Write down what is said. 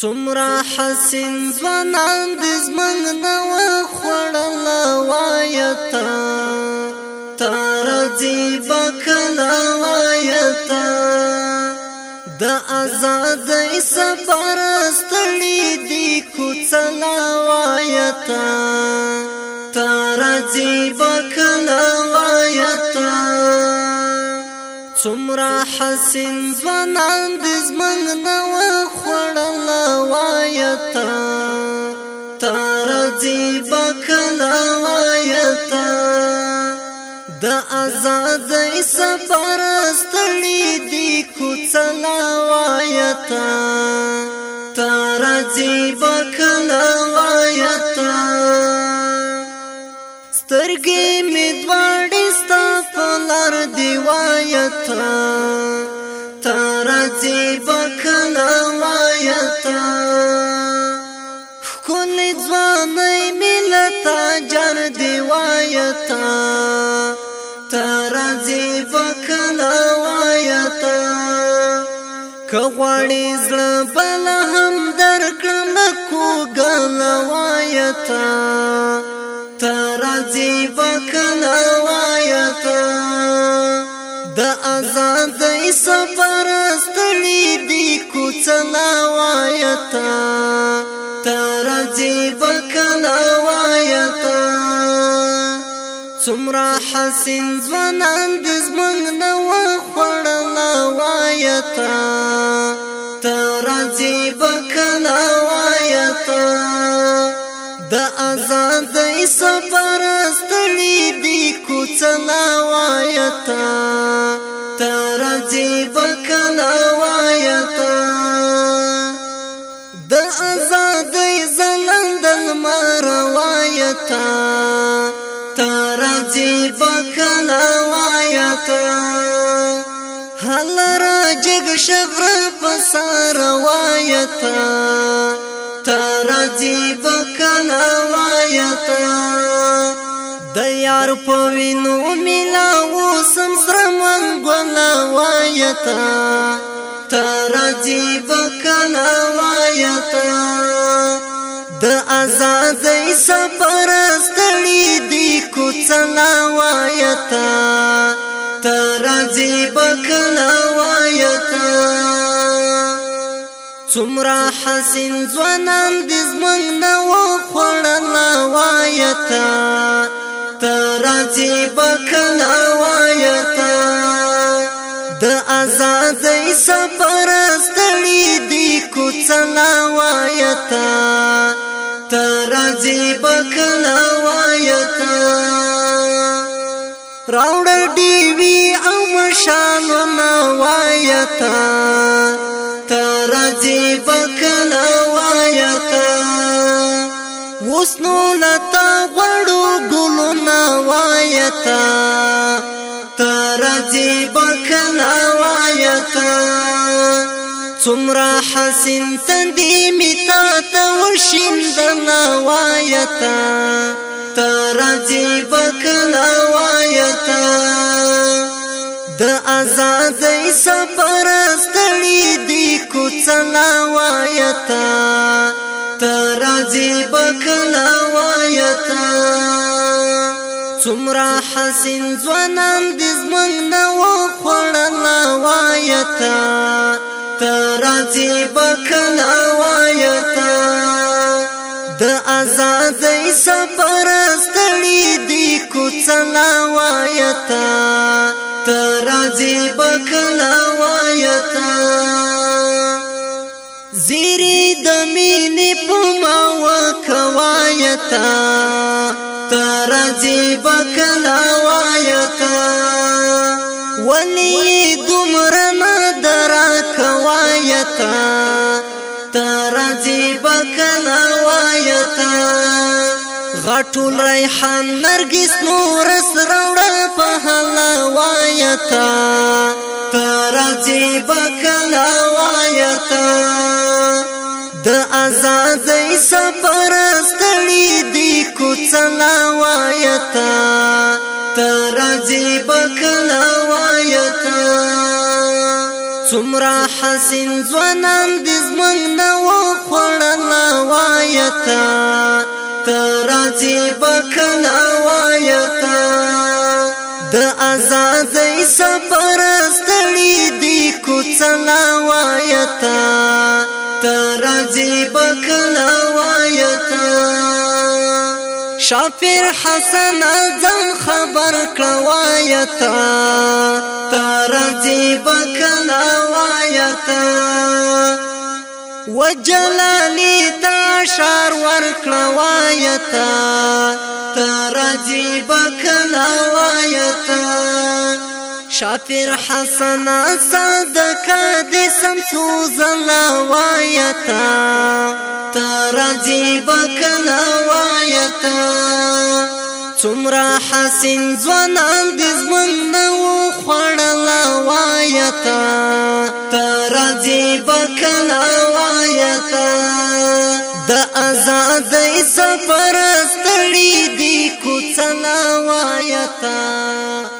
څومره حسین ځوانان د زمنګ نه وخړل وایتا تر دې بکلا وایتا د آزاد سفر ستړي دی کوڅلا وایتا تر دې بکلا وایتا څومره حسین ځوانان د زمنګ نو خړل وایتا تر دې بکلا وایتا د آزاد سفر ستړي دی کوڅلا وایتا تر دې بکلا دی وایتا تر ځي بکنا وایتا خپل ځواني ملتا جر دی وایتا تر ځي بکنا وایتا کغړې زړه بل هم درکړم کو غلا وایتا تر ځي بکنا کلا وایتا ترځي بکلا وایتا څومره حسین ځوانان د زمنګ نو خړل وایتا ترځي بکلا وایتا د آزاد سفر ستړي دی کوڅلا وایتا لرا جگ شغر پسار وایتا ترازی بکل وایتا دیار پوینو ملاو سمزرمن گولا وایتا ترازی بکل وایتا د آزاد سفر ستړي دی کو چلا وایتا ترازی بکلا وایتا څومره حسین ځوانان د زمنګ نو خوړلا وایتا ترازی بکلا وایتا د آزاد سفر ستړي دی کوڅلا وایتا ترازی بکلا وایتا راوړ دیوی او شان نوایتا تر دې بکلا وایتا وسنو لتا غړو ګل نوایتا تر دې بکلا وایتا څومره حسین تندې میتا ته وشین د نوایتا تا راځي بکلا وایتا د آزاد سفر ستړي دی کو چلا وایتا تا راځي بکلا وایتا څومره حسین ځوانان د زمنګ نو خوړلا وایتا تا راځي بکلا سلا وایتا ترازی بکلا وایتا زیری دمینی پما وکوایتا ترازی بکلا وایتا ولی دمرنا درا کوایتا ترازی بکلا غټول ریحان نرګس نور سرور په هلا وایتا ترځي بکلا وایتا د آزاد سفر ستړي دی کوڅلا وایتا ترځي بکلا وایتا څومره حسین ځوانان د زمنګ نو خړلا وایتا ترازی بکلا وایتا د آزاد سفر ستړي دی کوڅلا وایتا ترازی بکلا وایتا شافر حسن اعظم خبر کوایتا ترازی بکلا وایتا وجلالی تا شار ورکړه وایتا ترځي بکلا وایتا شافر حسن صدق دې سمسو زلا وایتا ترځي بکلا وایتا څومره حسین ځوانان د ژوند نو خوړل وایتا ترځي بکلا وایتا د آزاد سفر ستړي دی کوڅلا وایتا